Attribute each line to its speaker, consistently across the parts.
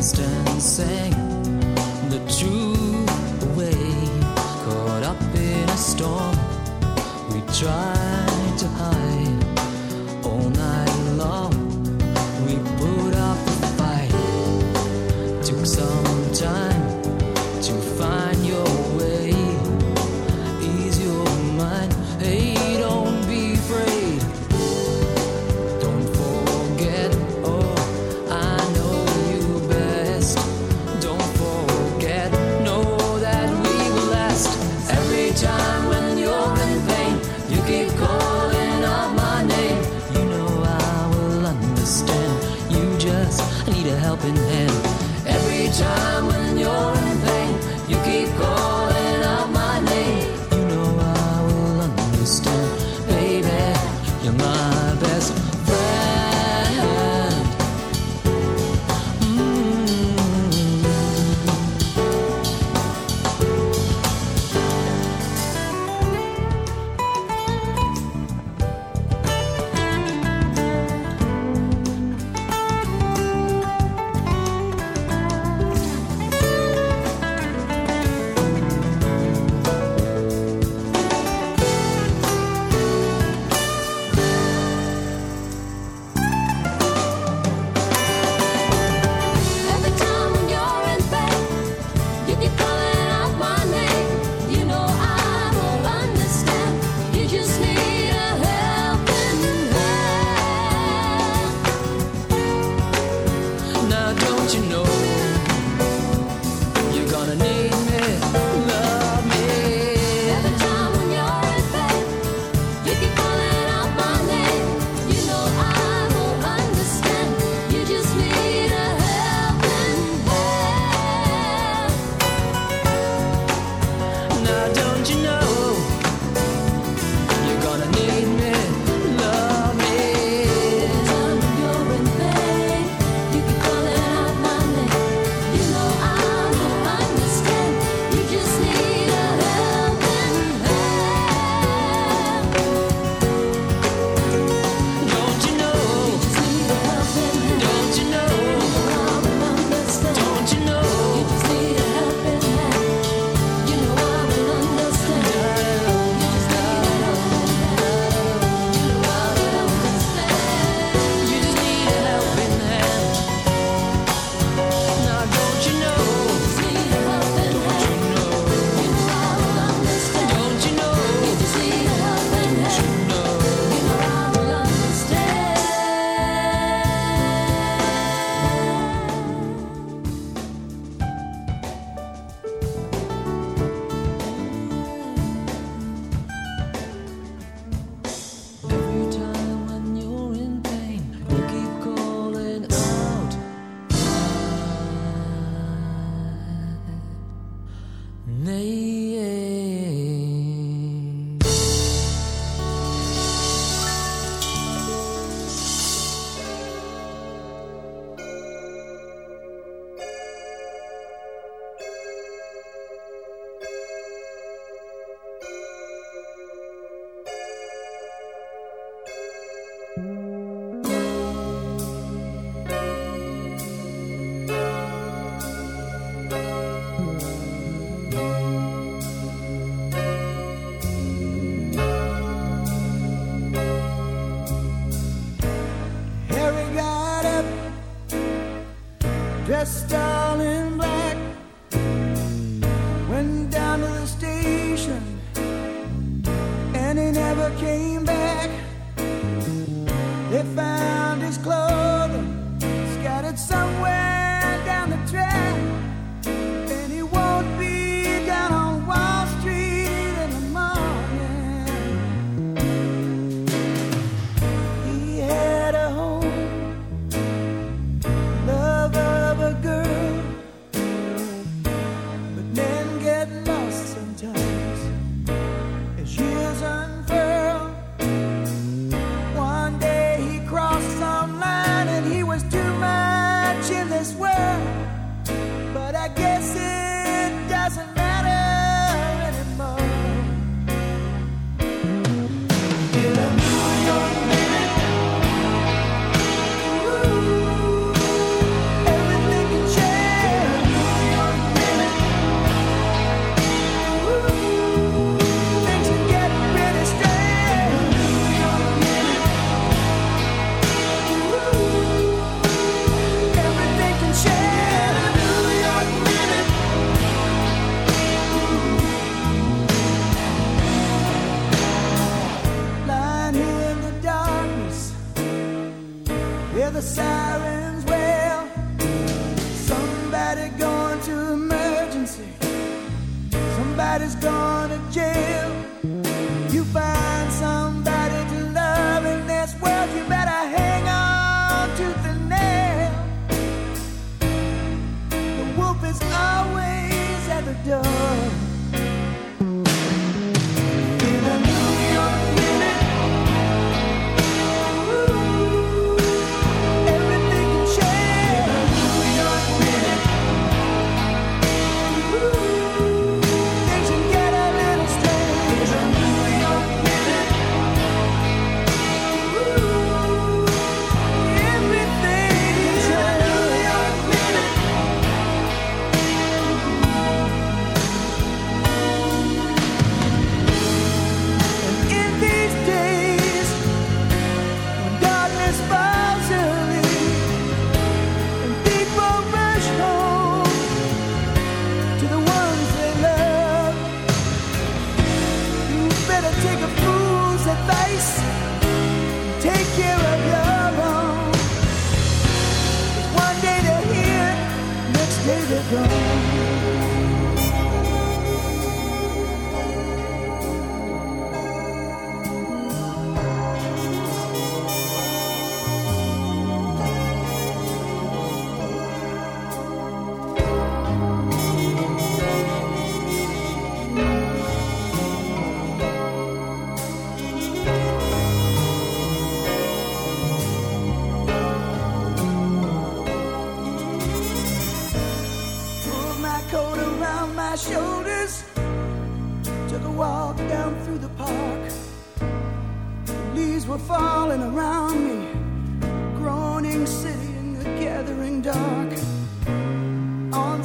Speaker 1: danced the truth away, Caught up in a storm, we try.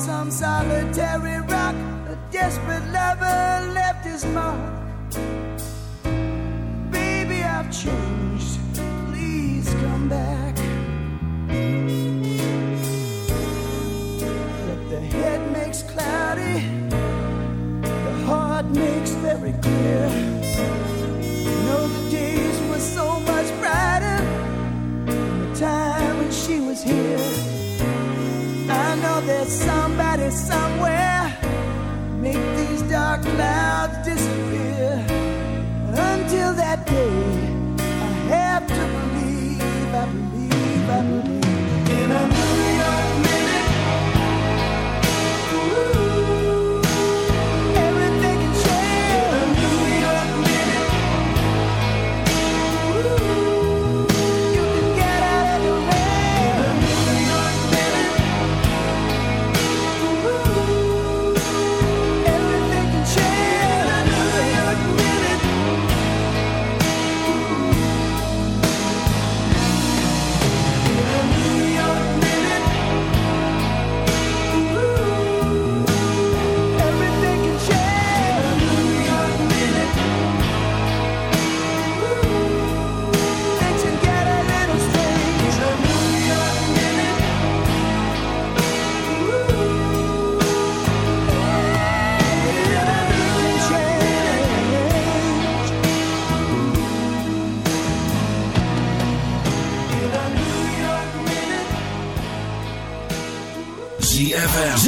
Speaker 1: some
Speaker 2: solitary rock. A desperate lover left his mark. Baby, I've changed.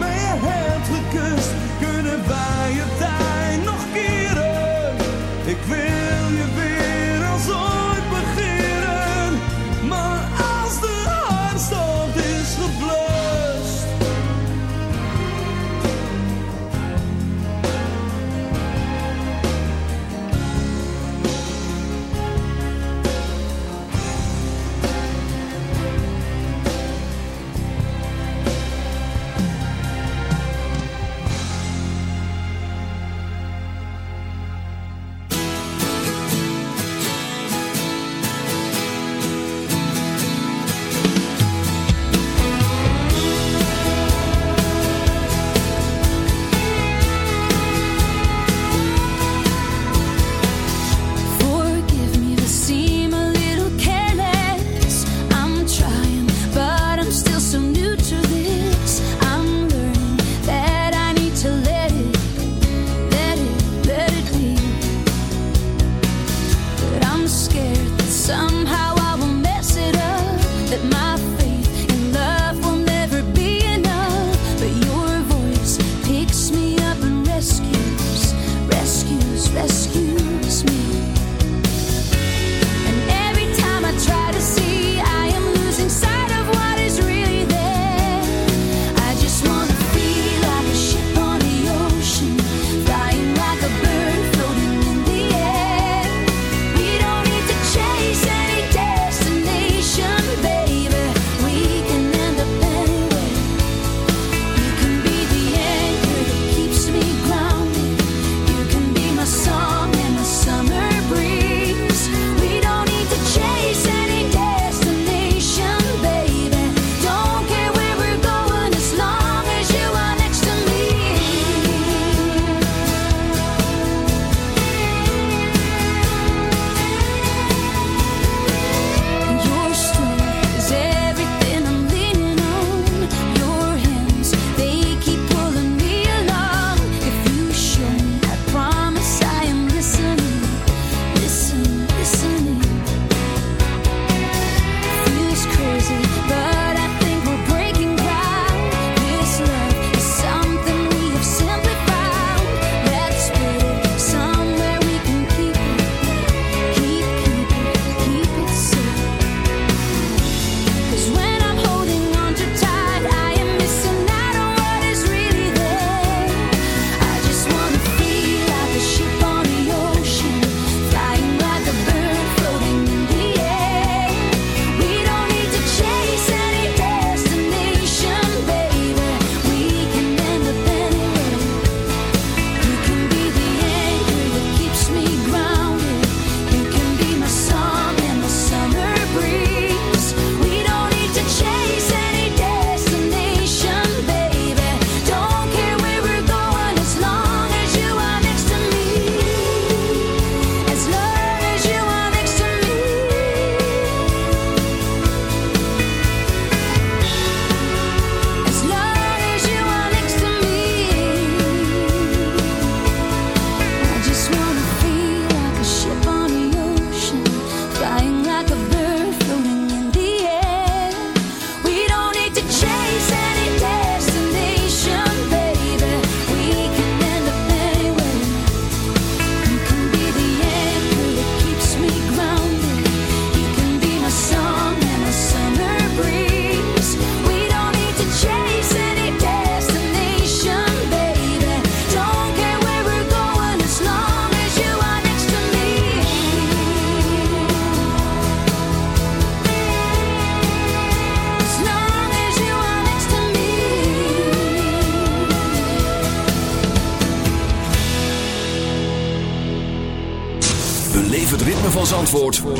Speaker 3: vuur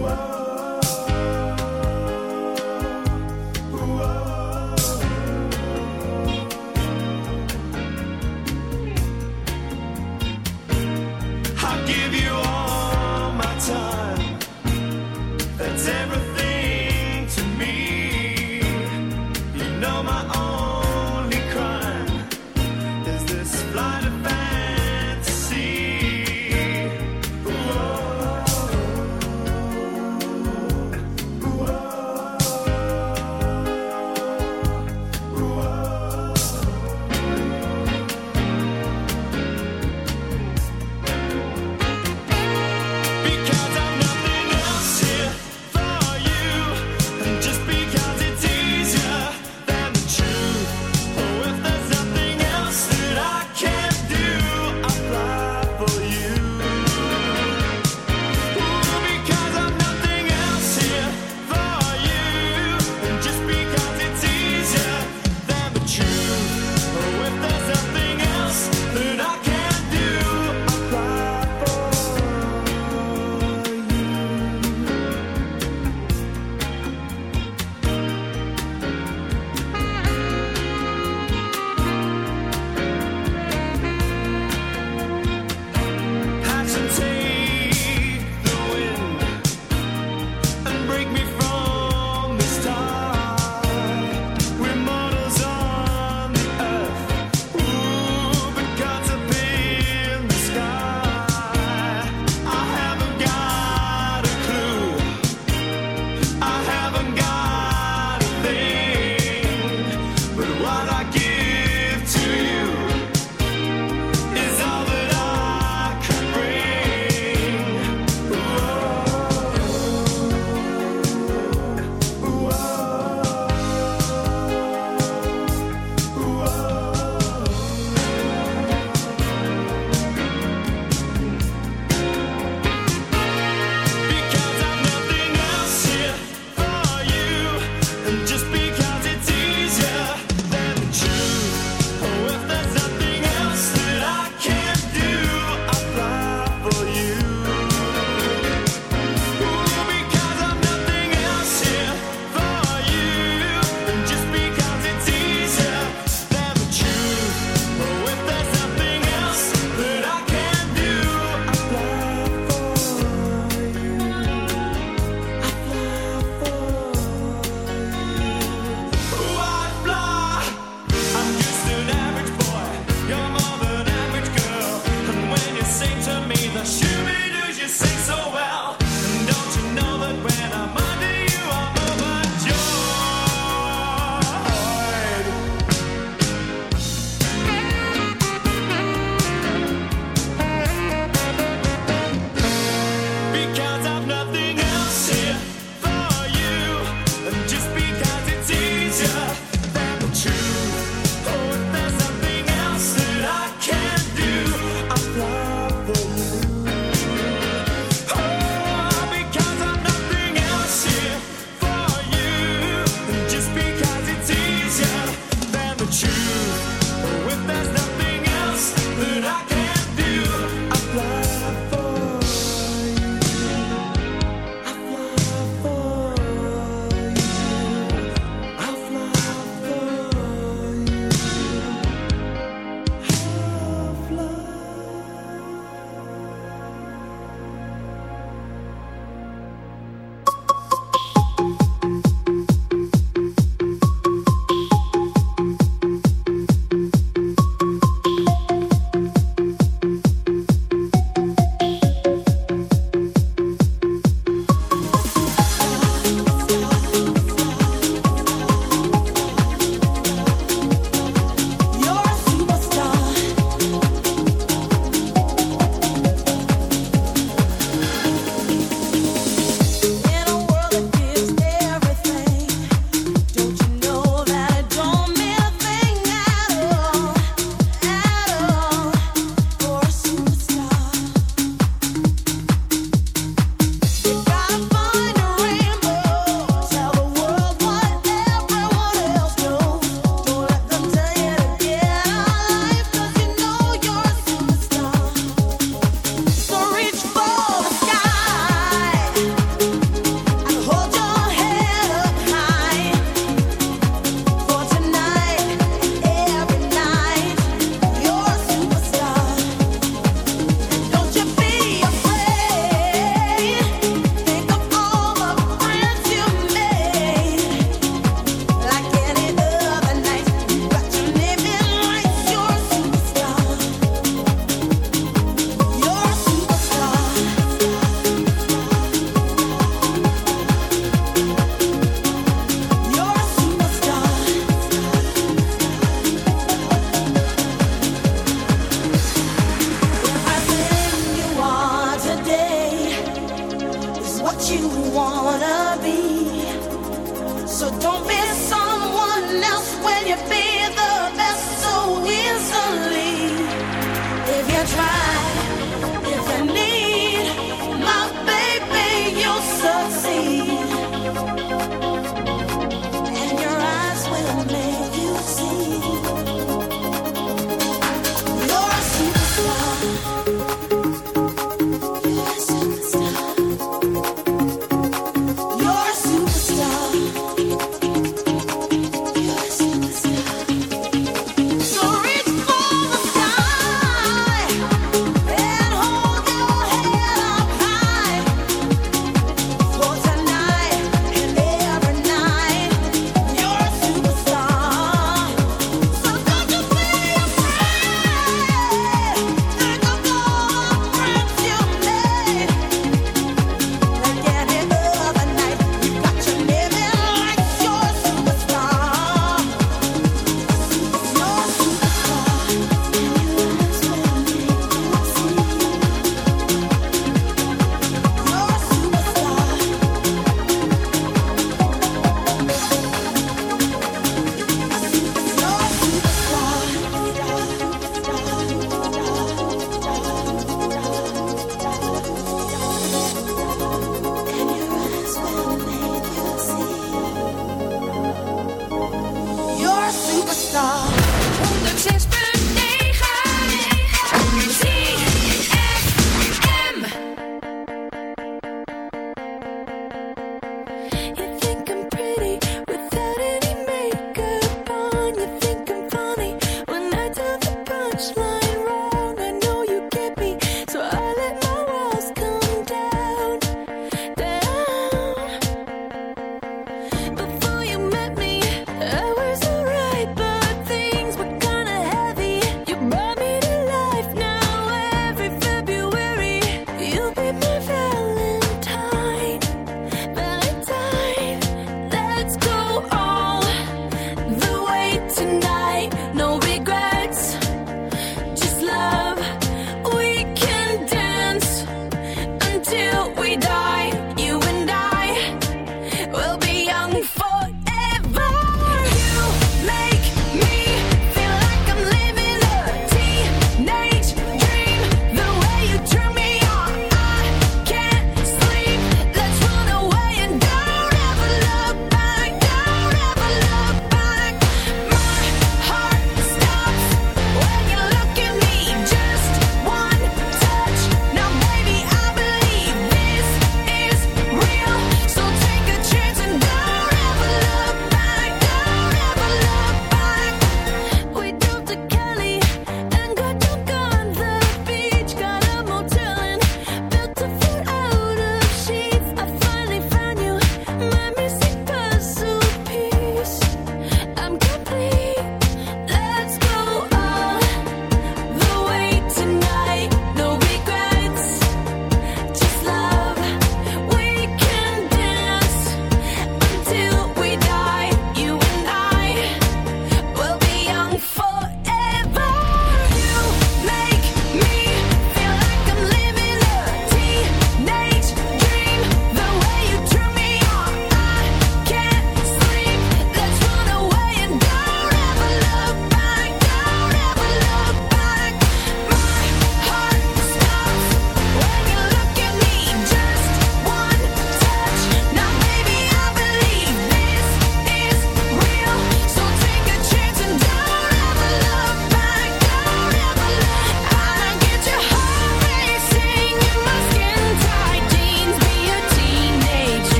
Speaker 3: world.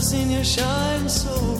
Speaker 3: seen you
Speaker 4: shine so.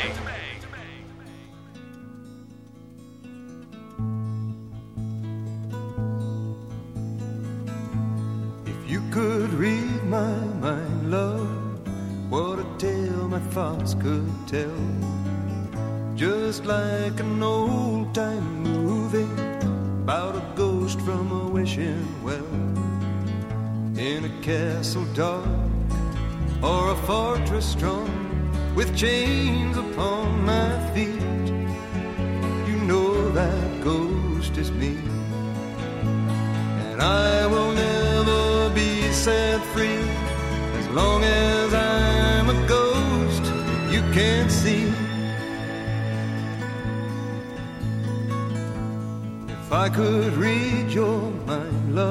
Speaker 3: Love,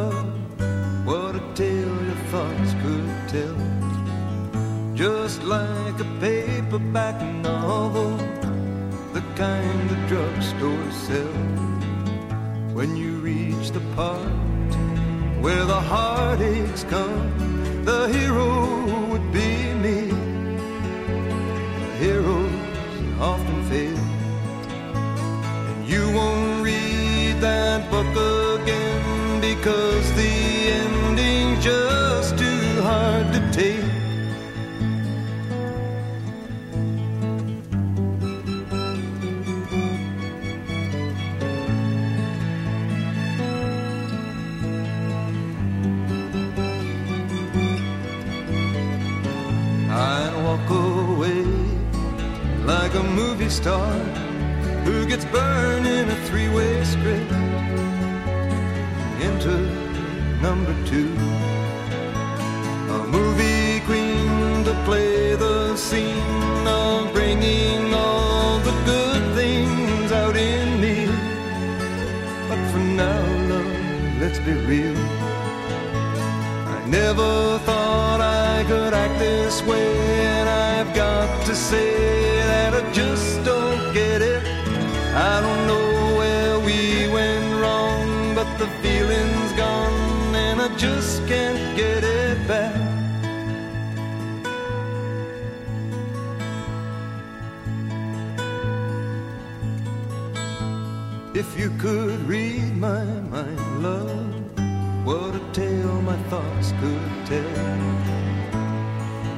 Speaker 3: I'd walk away like a movie star who gets burned in a three-way script into number two. A movie queen to play the scene of bringing all the good things out in me. But for now, love, let's be real. I never thought this way, I've got to say that I just don't get it. I don't know where we went wrong, but the feeling's gone, and I just can't get it back. If you could read my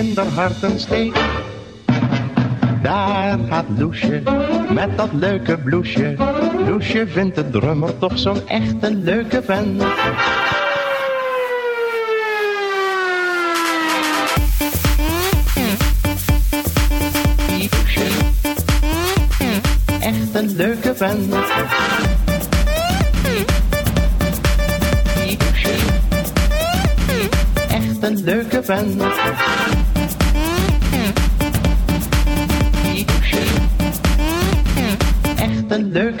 Speaker 5: In een steek. Daar gaat Loesje met dat leuke bloesje. Loesje vindt de drummer toch zo'n echte leuke vent. Echt een leuke vent. Echt een leuke vent.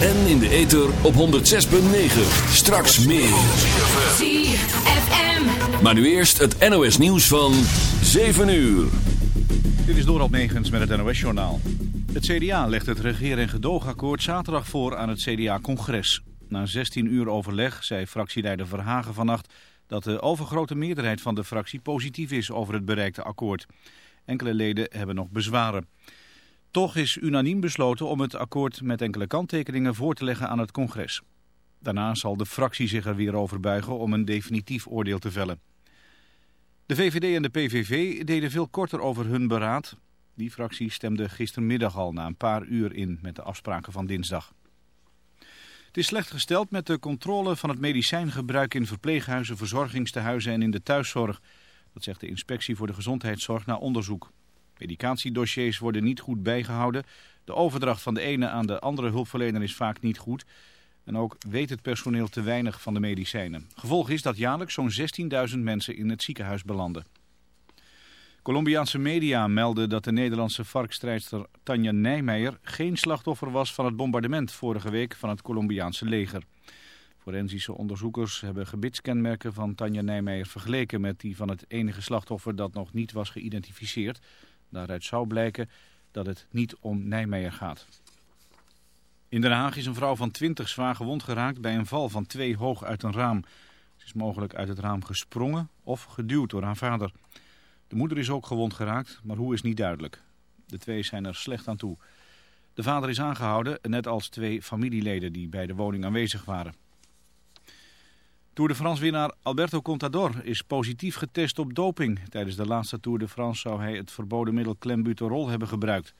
Speaker 6: En in de ether op 106.9. Straks meer.
Speaker 7: ZFM.
Speaker 6: Maar nu eerst het NOS nieuws van 7 uur.
Speaker 8: Dit is Dorald Megens met het NOS-journaal. Het CDA legt het regeer- en gedoogakkoord zaterdag voor aan het CDA-congres. Na 16 uur overleg zei fractieleider Verhagen vannacht... dat de overgrote meerderheid van de fractie positief is over het bereikte akkoord. Enkele leden hebben nog bezwaren. Toch is unaniem besloten om het akkoord met enkele kanttekeningen voor te leggen aan het congres. Daarna zal de fractie zich er weer over buigen om een definitief oordeel te vellen. De VVD en de PVV deden veel korter over hun beraad. Die fractie stemde gistermiddag al na een paar uur in met de afspraken van dinsdag. Het is slecht gesteld met de controle van het medicijngebruik in verpleeghuizen, verzorgingstehuizen en in de thuiszorg. Dat zegt de Inspectie voor de Gezondheidszorg na onderzoek. Medicatiedossiers worden niet goed bijgehouden. De overdracht van de ene aan de andere hulpverlener is vaak niet goed. En ook weet het personeel te weinig van de medicijnen. Gevolg is dat jaarlijks zo'n 16.000 mensen in het ziekenhuis belanden. Colombiaanse media melden dat de Nederlandse varkstrijdster Tanja Nijmeijer geen slachtoffer was van het bombardement vorige week van het Colombiaanse leger. Forensische onderzoekers hebben gebitskenmerken van Tanja Nijmeijer vergeleken met die van het enige slachtoffer dat nog niet was geïdentificeerd. Daaruit zou blijken dat het niet om Nijmeijer gaat. In Den Haag is een vrouw van 20 zwaar gewond geraakt bij een val van twee hoog uit een raam. Ze is mogelijk uit het raam gesprongen of geduwd door haar vader. De moeder is ook gewond geraakt, maar hoe is niet duidelijk. De twee zijn er slecht aan toe. De vader is aangehouden, net als twee familieleden die bij de woning aanwezig waren. Tour de France winnaar Alberto Contador is positief getest op doping. Tijdens de laatste Tour de France zou hij het verboden middel clenbuterol hebben gebruikt.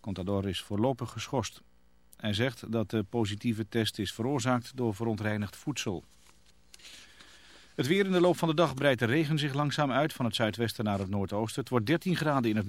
Speaker 8: Contador is voorlopig geschorst. Hij zegt dat de positieve test is veroorzaakt door verontreinigd voedsel. Het weer in de loop van de dag breidt de regen zich langzaam uit van het zuidwesten naar het noordoosten. Het wordt 13 graden in het noorden.